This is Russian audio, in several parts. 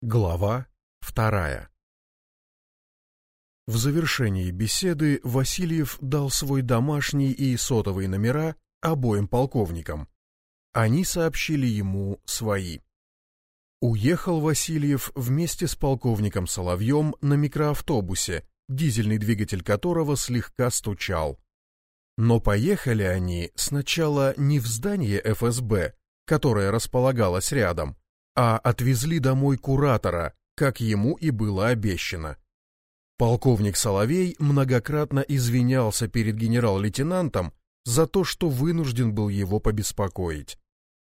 Глава вторая В завершении беседы Васильев дал свой домашний и сотовый номера обоим полковникам. Они сообщили ему свои. Уехал Васильев вместе с полковником Соловьем на микроавтобусе, дизельный двигатель которого слегка стучал. Но поехали они сначала не в здание ФСБ, которое располагалось рядом, а отвезли домой куратора, как ему и было обещано. Полковник Соловей многократно извинялся перед генерал-лейтенантом за то, что вынужден был его побеспокоить.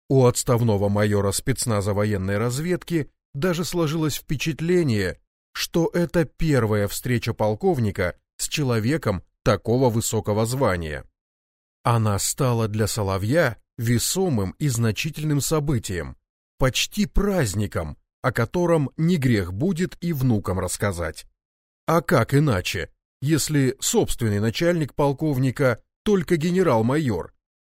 У отставного майора спецназа военной разведки даже сложилось впечатление, что это первая встреча полковника с человеком такого высокого звания. Она стала для Соловья весомым и значительным событием, почти праздником, о котором не грех будет и внукам рассказать. А как иначе, если собственный начальник полковника только генерал-майор?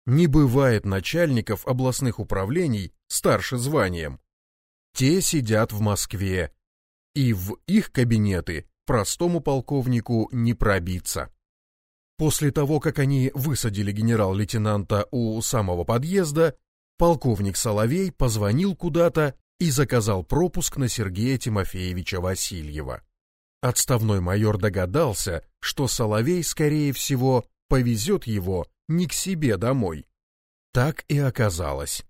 Не бывает начальников областных управлений старше званием. Те сидят в Москве, и в их кабинеты простому полковнику не пробиться. После того, как они высадили генерал-лейтенанта у самого подъезда, полковник Соловей позвонил куда-то и заказал пропуск на Сергея Тимофеевича Васильева. Отставной майор догадался, что Соловей, скорее всего, повезет его не к себе домой. Так и оказалось.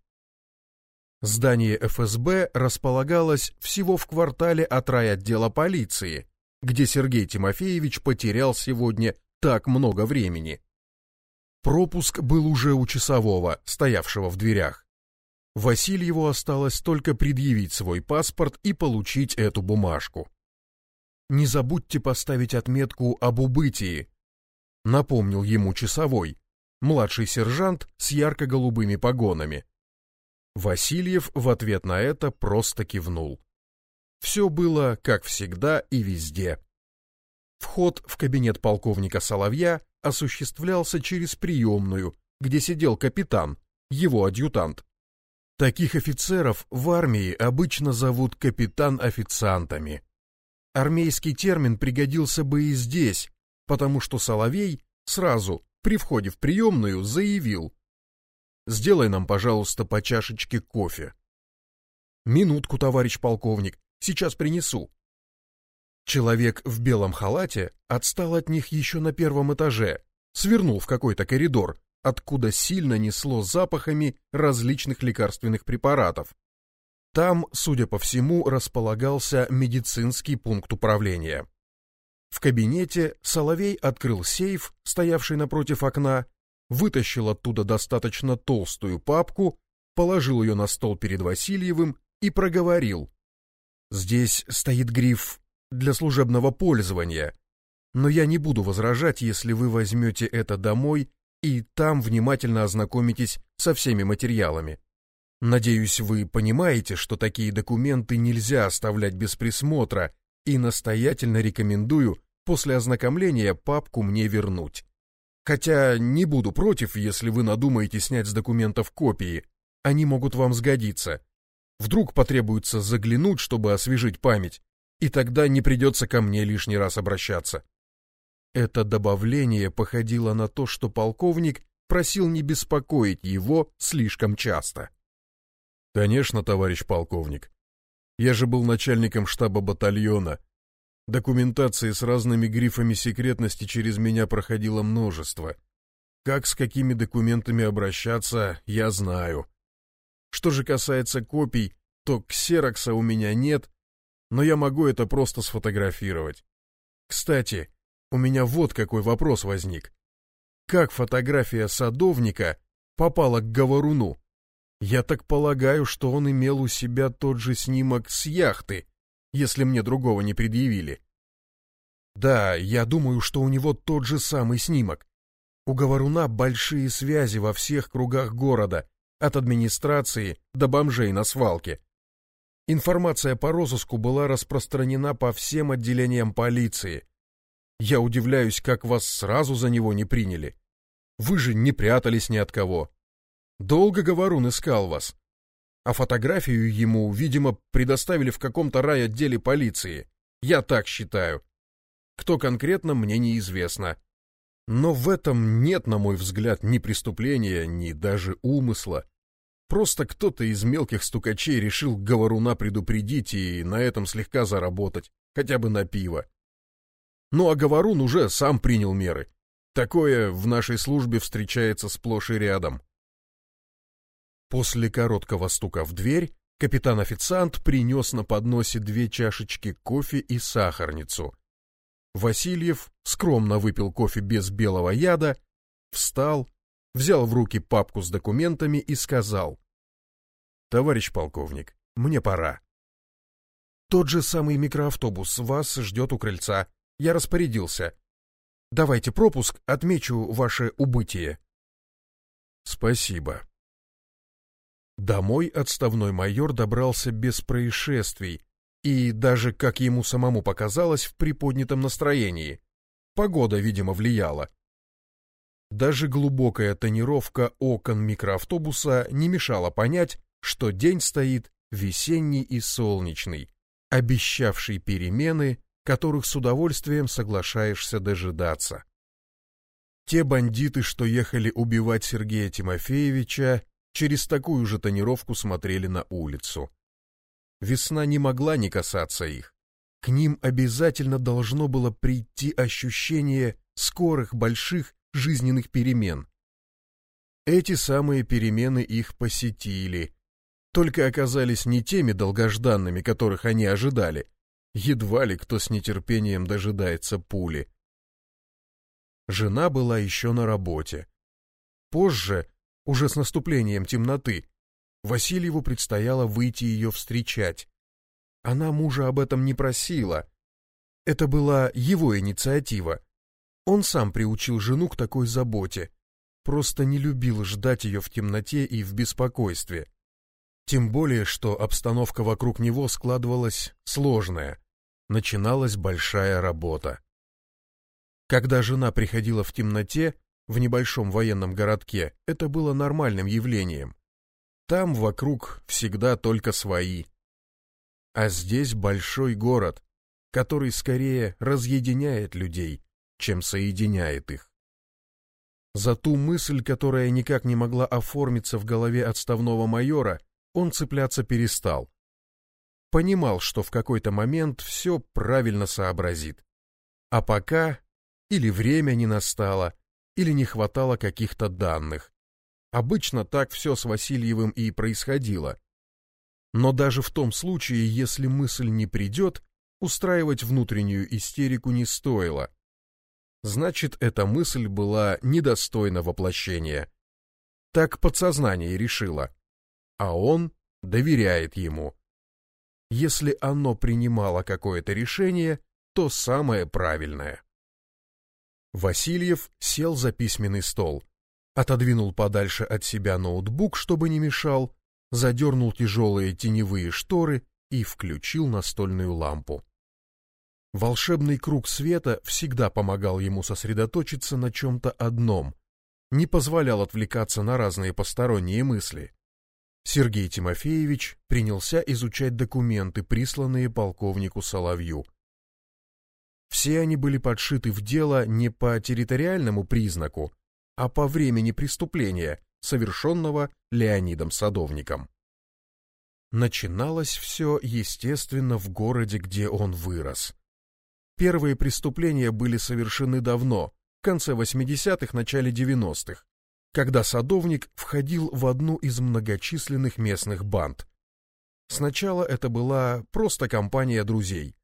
Здание ФСБ располагалось всего в квартале от райотдела полиции, где Сергей Тимофеевич потерял сегодня так много времени. Пропуск был уже у часового, стоявшего в дверях. Васильеву осталось только предъявить свой паспорт и получить эту бумажку. «Не забудьте поставить отметку об убытии», — напомнил ему часовой, младший сержант с ярко-голубыми погонами. Васильев в ответ на это просто кивнул. Все было, как всегда и везде. Вход в кабинет полковника Соловья осуществлялся через приемную, где сидел капитан, его адъютант. Таких офицеров в армии обычно зовут капитан-официантами. Армейский термин пригодился бы и здесь, потому что Соловей сразу при входе в приемную заявил «Сделай нам, пожалуйста, по чашечке кофе». «Минутку, товарищ полковник, сейчас принесу». Человек в белом халате отстал от них еще на первом этаже, свернул в какой-то коридор, откуда сильно несло запахами различных лекарственных препаратов. Там, судя по всему, располагался медицинский пункт управления. В кабинете Соловей открыл сейф, стоявший напротив окна, вытащил оттуда достаточно толстую папку, положил ее на стол перед Васильевым и проговорил. «Здесь стоит гриф «для служебного пользования», но я не буду возражать, если вы возьмете это домой и там внимательно ознакомитесь со всеми материалами. Надеюсь, вы понимаете, что такие документы нельзя оставлять без присмотра, и настоятельно рекомендую после ознакомления папку мне вернуть. Хотя не буду против, если вы надумаете снять с документов копии, они могут вам сгодиться. Вдруг потребуется заглянуть, чтобы освежить память, и тогда не придется ко мне лишний раз обращаться. Это добавление походило на то, что полковник просил не беспокоить его слишком часто. «Конечно, товарищ полковник. Я же был начальником штаба батальона. Документации с разными грифами секретности через меня проходило множество. Как с какими документами обращаться, я знаю. Что же касается копий, то ксерокса у меня нет, но я могу это просто сфотографировать. Кстати, у меня вот какой вопрос возник. Как фотография садовника попала к Говоруну? Я так полагаю, что он имел у себя тот же снимок с яхты, если мне другого не предъявили. Да, я думаю, что у него тот же самый снимок. У Говоруна большие связи во всех кругах города, от администрации до бомжей на свалке. Информация по розыску была распространена по всем отделениям полиции, я удивляюсь, как вас сразу за него не приняли. Вы же не прятались ни от кого. Долго Говорун искал вас. а фотографию ему, видимо, предоставили в каком-то райотделе полиции. Я так считаю. Кто конкретно, мне неизвестно. Но в этом нет, на мой взгляд, ни преступления, ни даже умысла. Просто кто-то из мелких стукачей решил говоруна предупредить и на этом слегка заработать, хотя бы на пиво. Ну а говорун уже сам принял меры. Такое в нашей службе встречается сплошь и рядом. После короткого стука в дверь капитан-официант принес на подносе две чашечки кофе и сахарницу. Васильев скромно выпил кофе без белого яда, встал, взял в руки папку с документами и сказал. «Товарищ полковник, мне пора». «Тот же самый микроавтобус вас ждет у крыльца. Я распорядился. Давайте пропуск, отмечу ваше убытие». «Спасибо», Домой отставной майор добрался без происшествий и даже, как ему самому показалось, в приподнятом настроении. Погода, видимо, влияла. Даже глубокая тонировка окон микроавтобуса не мешала понять, что день стоит весенний и солнечный, обещавший перемены, которых с удовольствием соглашаешься дожидаться. Те бандиты, что ехали убивать Сергея Тимофеевича, через такую же тонировку смотрели на улицу. Весна не могла не касаться их. К ним обязательно должно было прийти ощущение скорых больших жизненных перемен. Эти самые перемены их посетили, только оказались не теми долгожданными, которых они ожидали. Едва ли кто с нетерпением дожидается пули. Жена была еще на работе. Позже уже с наступлением темноты, Васильеву предстояло выйти ее встречать. Она мужа об этом не просила. Это была его инициатива. Он сам приучил жену к такой заботе, просто не любил ждать ее в темноте и в беспокойстве. Тем более, что обстановка вокруг него складывалась сложная. Начиналась большая работа. Когда жена приходила в темноте, в небольшом военном городке это было нормальным явлением. Там вокруг всегда только свои. А здесь большой город, который скорее разъединяет людей, чем соединяет их. За ту мысль, которая никак не могла оформиться в голове отставного майора, он цепляться перестал. Понимал, что в какой-то момент все правильно сообразит. А пока или время не настало, или не хватало каких-то данных. Обычно так все с Васильевым и происходило. Но даже в том случае, если мысль не придет, устраивать внутреннюю истерику не стоило. Значит, эта мысль была недостойна воплощения. Так подсознание решило. А он доверяет ему. Если оно принимало какое-то решение, то самое правильное. Васильев сел за письменный стол, отодвинул подальше от себя ноутбук, чтобы не мешал, задернул тяжелые теневые шторы и включил настольную лампу. Волшебный круг света всегда помогал ему сосредоточиться на чем-то одном, не позволял отвлекаться на разные посторонние мысли. Сергей Тимофеевич принялся изучать документы, присланные полковнику Соловью. Все они были подшиты в дело не по территориальному признаку, а по времени преступления, совершенного Леонидом Садовником. Начиналось все, естественно, в городе, где он вырос. Первые преступления были совершены давно, в конце 80-х, начале 90-х, когда Садовник входил в одну из многочисленных местных банд. Сначала это была просто компания друзей,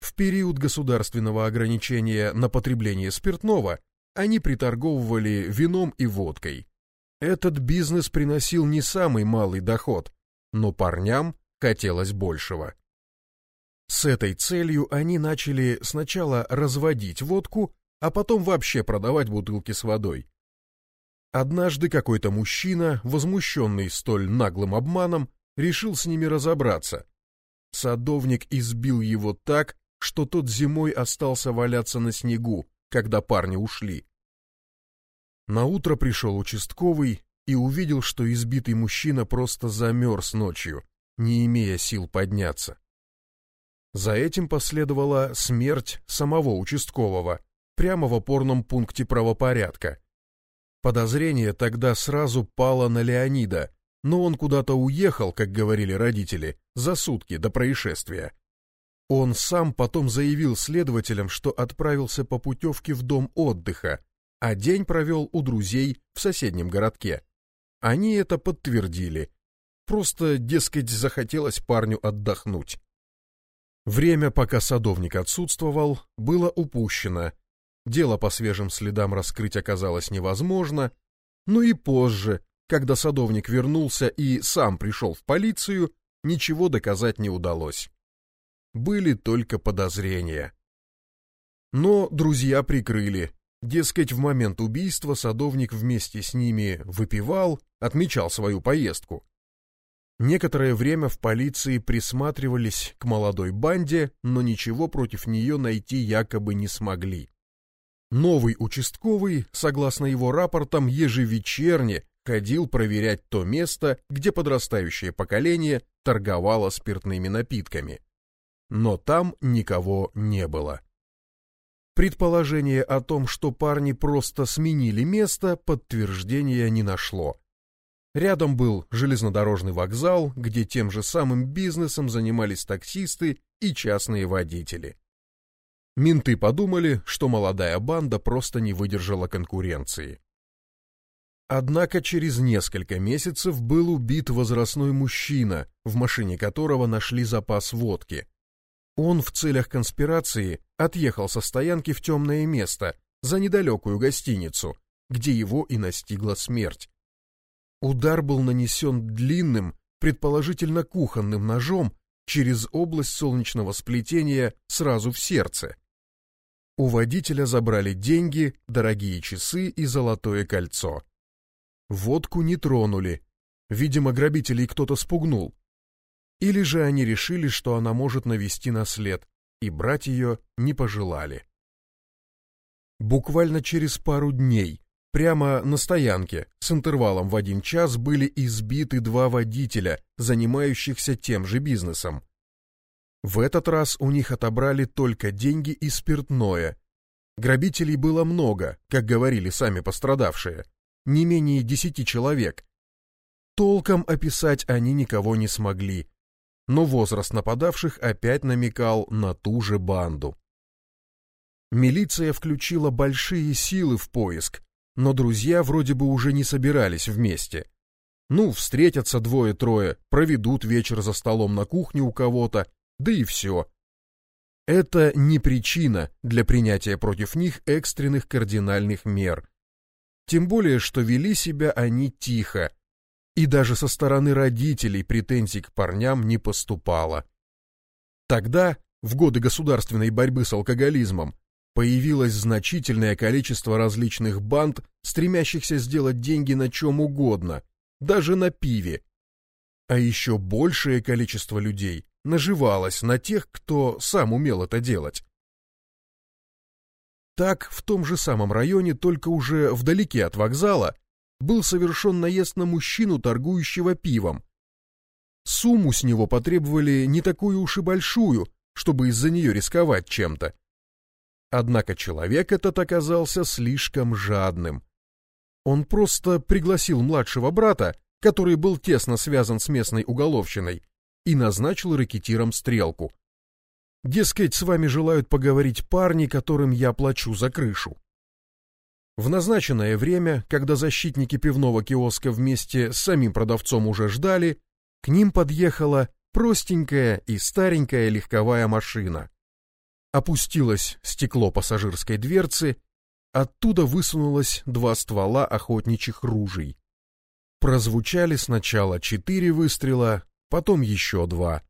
в период государственного ограничения на потребление спиртного они приторговывали вином и водкой. Этот бизнес приносил не самый малый доход, но парням хотелось большего. С этой целью они начали сначала разводить водку, а потом вообще продавать бутылки с водой. Однажды какой-то мужчина, возмущенный столь наглым обманом, решил с ними разобраться. Садовник избил его так, что тот зимой остался валяться на снегу, когда парни ушли. На утро пришел участковый, и увидел, что избитый мужчина просто замерз ночью, не имея сил подняться. За этим последовала смерть самого участкового, прямо в опорном пункте правопорядка. Подозрение тогда сразу пало на Леонида, но он куда-то уехал, как говорили родители, за сутки до происшествия. Он сам потом заявил следователям, что отправился по путевке в дом отдыха, а день провел у друзей в соседнем городке. Они это подтвердили. Просто, дескать, захотелось парню отдохнуть. Время, пока садовник отсутствовал, было упущено. Дело по свежим следам раскрыть оказалось невозможно, но и позже, когда садовник вернулся и сам пришел в полицию, ничего доказать не удалось. Были только подозрения. Но друзья прикрыли. Дескать, в момент убийства садовник вместе с ними выпивал, отмечал свою поездку. Некоторое время в полиции присматривались к молодой банде, но ничего против нее найти якобы не смогли. Новый участковый, согласно его рапортам, ежевечерне ходил проверять то место, где подрастающее поколение торговало спиртными напитками. Но там никого не было. Предположение о том, что парни просто сменили место, подтверждения не нашло. Рядом был железнодорожный вокзал, где тем же самым бизнесом занимались таксисты и частные водители. Менты подумали, что молодая банда просто не выдержала конкуренции. Однако через несколько месяцев был убит возрастной мужчина, в машине которого нашли запас водки. Он в целях конспирации отъехал со стоянки в темное место, за недалекую гостиницу, где его и настигла смерть. Удар был нанесен длинным, предположительно кухонным ножом через область солнечного сплетения сразу в сердце. У водителя забрали деньги, дорогие часы и золотое кольцо. Водку не тронули. Видимо, грабителей кто-то спугнул. Или же они решили, что она может навести на след, и брать ее не пожелали. Буквально через пару дней Прямо на стоянке с интервалом в один час были избиты два водителя, занимающихся тем же бизнесом. В этот раз у них отобрали только деньги и спиртное. Грабителей было много, как говорили сами пострадавшие, не менее десяти человек. Толком описать они никого не смогли, но возраст нападавших опять намекал на ту же банду. Милиция включила большие силы в поиск, но друзья вроде бы уже не собирались вместе. Ну, встретятся двое-трое, проведут вечер за столом на кухне у кого-то, да и все. Это не причина для принятия против них экстренных кардинальных мер. Тем более, что вели себя они тихо, и даже со стороны родителей претензий к парням не поступало. Тогда, в годы государственной борьбы с алкоголизмом, Появилось значительное количество различных банд, стремящихся сделать деньги на чем угодно, даже на пиве. А еще большее количество людей наживалось на тех, кто сам умел это делать. Так, в том же самом районе, только уже вдалеке от вокзала, был совершен наезд на мужчину, торгующего пивом. Сумму с него потребовали не такую уж и большую, чтобы из-за нее рисковать чем-то. Однако человек этот оказался слишком жадным. Он просто пригласил младшего брата, который был тесно связан с местной уголовщиной, и назначил рэкетиром стрелку. Дескать, с вами желают поговорить парни, которым я плачу за крышу. В назначенное время, когда защитники пивного киоска вместе с самим продавцом уже ждали, к ним подъехала простенькая и старенькая легковая машина. Опустилось стекло пассажирской дверцы, оттуда высунулось два ствола охотничьих ружей. Прозвучали сначала четыре выстрела, потом еще два.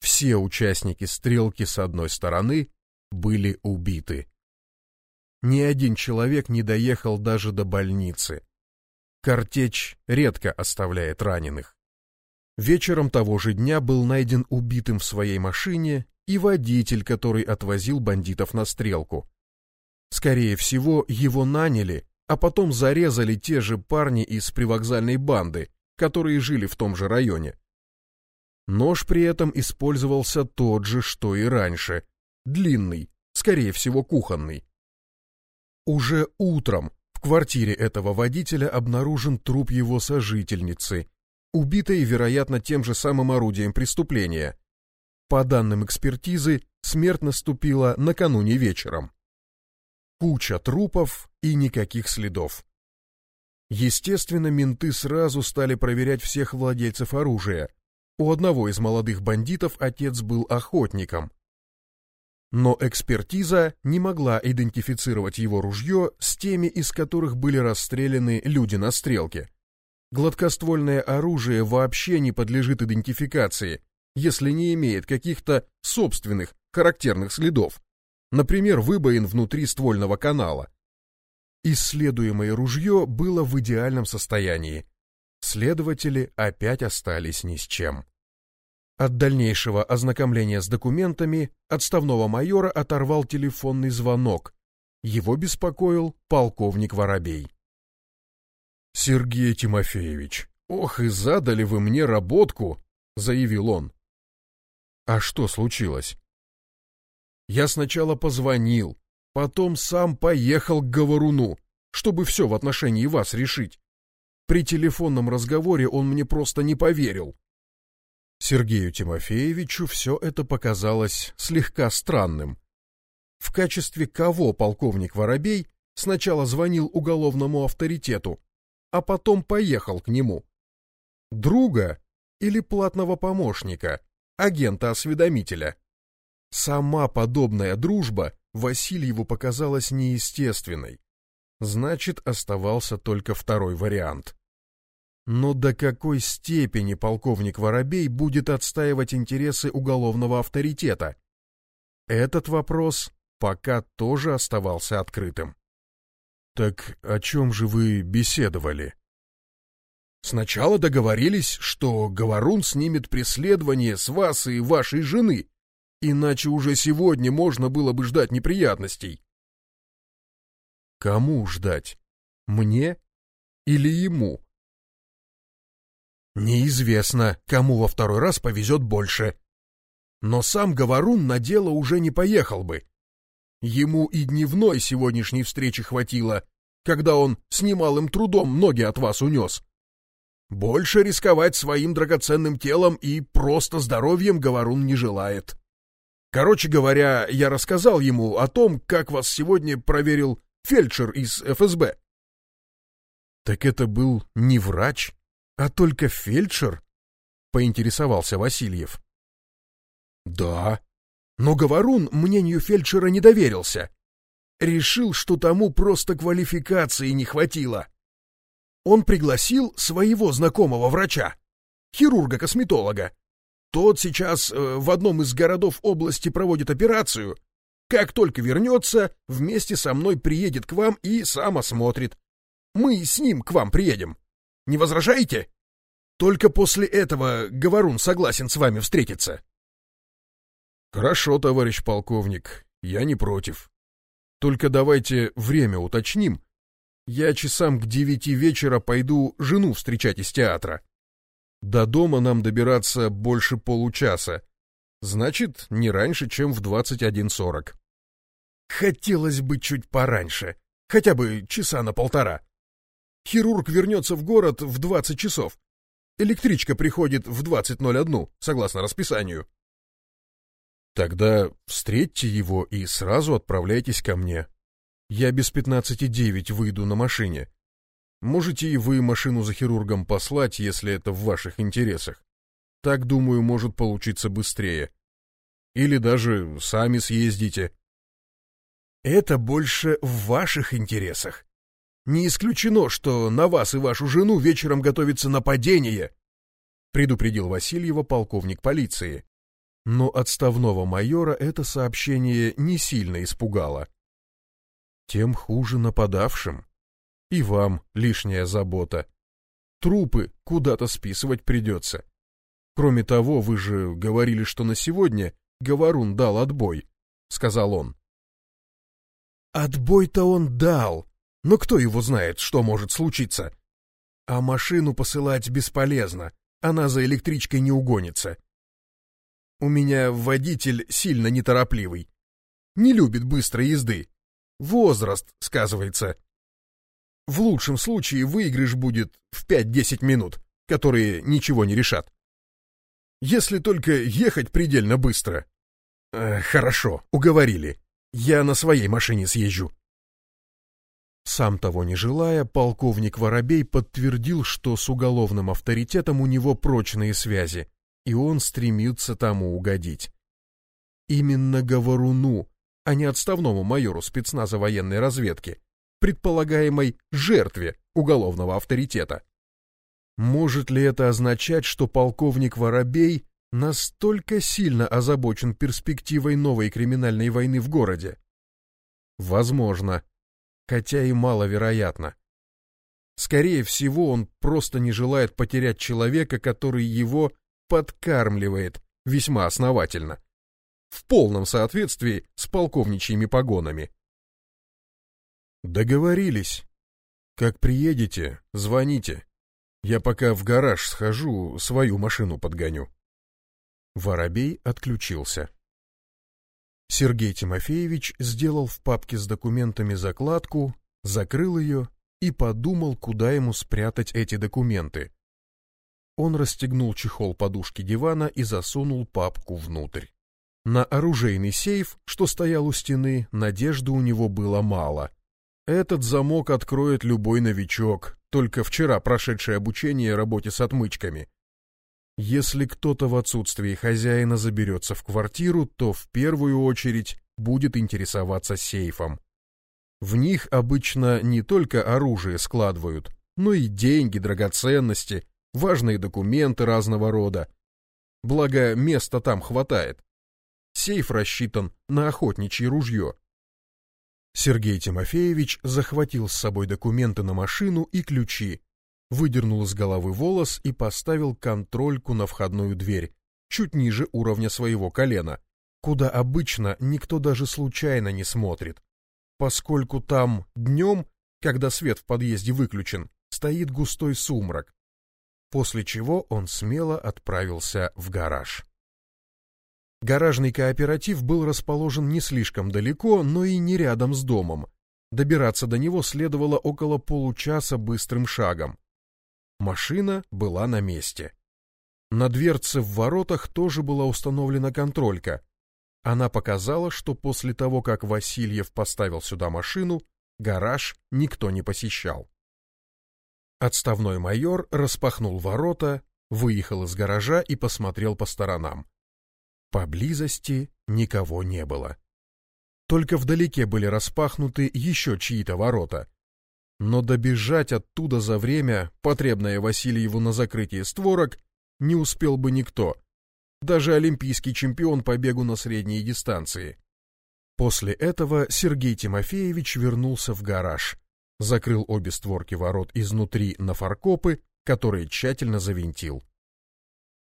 Все участники стрелки с одной стороны были убиты. Ни один человек не доехал даже до больницы. Картечь редко оставляет раненых. Вечером того же дня был найден убитым в своей машине и водитель, который отвозил бандитов на стрелку. Скорее всего, его наняли, а потом зарезали те же парни из привокзальной банды, которые жили в том же районе. Нож при этом использовался тот же, что и раньше, длинный, скорее всего, кухонный. Уже утром в квартире этого водителя обнаружен труп его сожительницы, убитой, вероятно, тем же самым орудием преступления. По данным экспертизы, смерть наступила накануне вечером. Куча трупов и никаких следов. Естественно, менты сразу стали проверять всех владельцев оружия. У одного из молодых бандитов отец был охотником. Но экспертиза не могла идентифицировать его ружье с теми, из которых были расстреляны люди на стрелке. Гладкоствольное оружие вообще не подлежит идентификации, если не имеет каких-то собственных характерных следов например, выбоин внутри ствольного канала. Исследуемое ружье было в идеальном состоянии. Следователи опять остались ни с чем. От дальнейшего ознакомления с документами отставного майора оторвал телефонный звонок. Его беспокоил полковник Воробей. «Сергей Тимофеевич, ох и задали вы мне работку!» — заявил он. «А что случилось?» Я сначала позвонил, потом сам поехал к говоруну, чтобы все в отношении вас решить. При телефонном разговоре он мне просто не поверил. Сергею Тимофеевичу все это показалось слегка странным. В качестве кого полковник Воробей сначала звонил уголовному авторитету, а потом поехал к нему? Друга или платного помощника, агента-осведомителя? Сама подобная дружба Васильеву показалась неестественной. Значит, оставался только второй вариант. Но до какой степени полковник Воробей будет отстаивать интересы уголовного авторитета? Этот вопрос пока тоже оставался открытым. Так о чем же вы беседовали? Сначала договорились, что Говорун снимет преследование с вас и вашей жены, Иначе уже сегодня можно было бы ждать неприятностей. Кому ждать? Мне или ему? Неизвестно, кому во второй раз повезет больше. Но сам Говорун на дело уже не поехал бы. Ему и дневной сегодняшней встречи хватило, когда он с немалым трудом ноги от вас унес. Больше рисковать своим драгоценным телом и просто здоровьем Говорун не желает. Короче говоря, я рассказал ему о том, как вас сегодня проверил фельдшер из ФСБ. Так это был не врач, а только фельдшер? Поинтересовался Васильев. Да, но Говорун мнению фельдшера не доверился. Решил, что тому просто квалификации не хватило. Он пригласил своего знакомого врача, хирурга-косметолога, тот сейчас э, в одном из городов области проводит операцию. Как только вернется, вместе со мной приедет к вам и сам осмотрит. Мы с ним к вам приедем. Не возражаете? Только после этого Говорун согласен с вами встретиться. Хорошо, товарищ полковник, я не против. Только давайте время уточним. Я часам к девяти вечера пойду жену встречать из театра. До дома нам добираться больше получаса. Значит, не раньше, чем в 21.40. Хотелось бы чуть пораньше, хотя бы часа на полтора. Хирург вернется в город в 20 часов. Электричка приходит в 20.01, согласно расписанию. Тогда встретьте его и сразу отправляйтесь ко мне. Я без 15.09 выйду на машине. Можете и вы машину за хирургом послать, если это в ваших интересах. Так, думаю, может получиться быстрее. Или даже сами съездите. Это больше в ваших интересах. Не исключено, что на вас и вашу жену вечером готовится нападение, предупредил Васильева полковник полиции. Но отставного майора это сообщение не сильно испугало. Тем хуже нападавшим. И вам лишняя забота. Трупы куда-то списывать придется. Кроме того, вы же говорили, что на сегодня Говорун дал отбой, — сказал он. Отбой-то он дал, Но кто его знает, что может случиться? А машину посылать бесполезно, она за электричкой не угонится. У меня водитель сильно неторопливый. Не любит быстрой езды. Возраст, сказывается. В лучшем случае выигрыш будет в 5-10 минут, которые ничего не решат. Если только ехать предельно быстро. Э, хорошо, уговорили. Я на своей машине съезжу. Сам того не желая, полковник Воробей подтвердил, что с уголовным авторитетом у него прочные связи, и он стремится тому угодить. Именно Говоруну, а не отставному майору спецназа военной разведки, предполагаемой жертве уголовного авторитета. Может ли это означать, что полковник Воробей настолько сильно озабочен перспективой новой криминальной войны в городе? Возможно, хотя и маловероятно. Скорее всего, он просто не желает потерять человека, который его подкармливает весьма основательно, в полном соответствии с полковничьими погонами. Договорились. Как приедете, звоните. Я пока в гараж схожу, свою машину подгоню. Воробей отключился. Сергей Тимофеевич сделал в папке с документами закладку, закрыл ее и подумал, куда ему спрятать эти документы. Он расстегнул чехол подушки дивана и засунул папку внутрь. На оружейный сейф, что стоял у стены, надежды у него было мало. Этот замок откроет любой новичок, только вчера прошедший обучение работе с отмычками. Если кто-то в отсутствии хозяина заберется в квартиру, то в первую очередь будет интересоваться сейфом. В них обычно не только оружие складывают, но и деньги, драгоценности, важные документы разного рода. Благо, места там хватает. Сейф рассчитан на охотничье ружье. Сергей Тимофеевич захватил с собой документы на машину и ключи, выдернул из головы волос и поставил контрольку на входную дверь, чуть ниже уровня своего колена, куда обычно никто даже случайно не смотрит, поскольку там днем, когда свет в подъезде выключен, стоит густой сумрак, после чего он смело отправился в гараж. Гаражный кооператив был расположен не слишком далеко, но и не рядом с домом. Добираться до него следовало около получаса быстрым шагом. Машина была на месте. На дверце в воротах тоже была установлена контролька. Она показала, что после того, как Васильев поставил сюда машину, гараж никто не посещал. Отставной майор распахнул ворота, выехал из гаража и посмотрел по сторонам. Поблизости никого не было. Только вдалеке были распахнуты еще чьи-то ворота, но добежать оттуда за время, потребное Васильеву на закрытие створок, не успел бы никто, даже олимпийский чемпион по бегу на средней дистанции. После этого Сергей Тимофеевич вернулся в гараж, закрыл обе створки ворот изнутри на фаркопы, которые тщательно завинтил.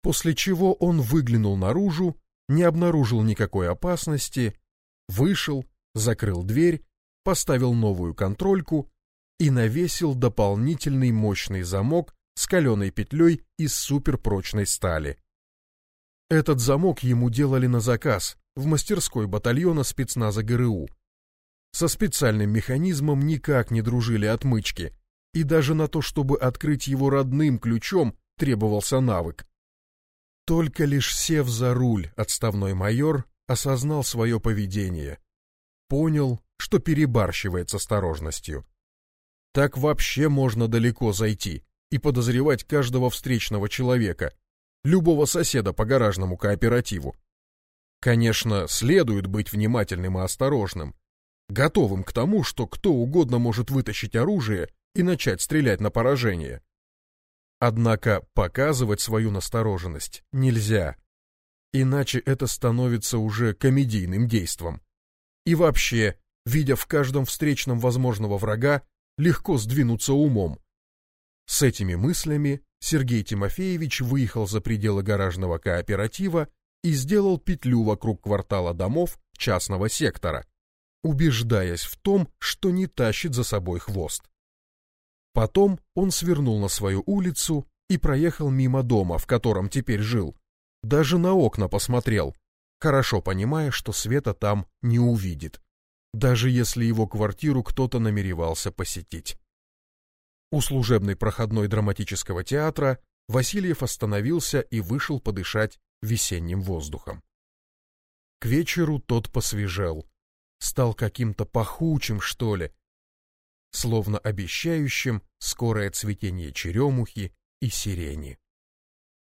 После чего он выглянул наружу, не обнаружил никакой опасности, вышел, закрыл дверь, поставил новую контрольку и навесил дополнительный мощный замок с каленой петлей из суперпрочной стали. Этот замок ему делали на заказ в мастерской батальона спецназа ГРУ. Со специальным механизмом никак не дружили отмычки, и даже на то, чтобы открыть его родным ключом, требовался навык. Только лишь сев за руль, отставной майор осознал свое поведение. Понял, что перебарщивает с осторожностью. Так вообще можно далеко зайти и подозревать каждого встречного человека, любого соседа по гаражному кооперативу. Конечно, следует быть внимательным и осторожным, готовым к тому, что кто угодно может вытащить оружие и начать стрелять на поражение. Однако показывать свою настороженность нельзя, иначе это становится уже комедийным действом. И вообще, видя в каждом встречном возможного врага, легко сдвинуться умом. С этими мыслями Сергей Тимофеевич выехал за пределы гаражного кооператива и сделал петлю вокруг квартала домов частного сектора. убеждаясь в том, что не тащит за собой хвост. Потом он свернул на свою улицу и проехал мимо дома, в котором теперь жил. Даже на окна посмотрел, хорошо понимая, что Света там не увидит, даже если его квартиру кто-то намеревался посетить. У служебной проходной драматического театра Васильев остановился и вышел подышать весенним воздухом. К вечеру тот посвежел, стал каким-то пахучим, что ли, словно обещающим скорое цветение черемухи и сирени.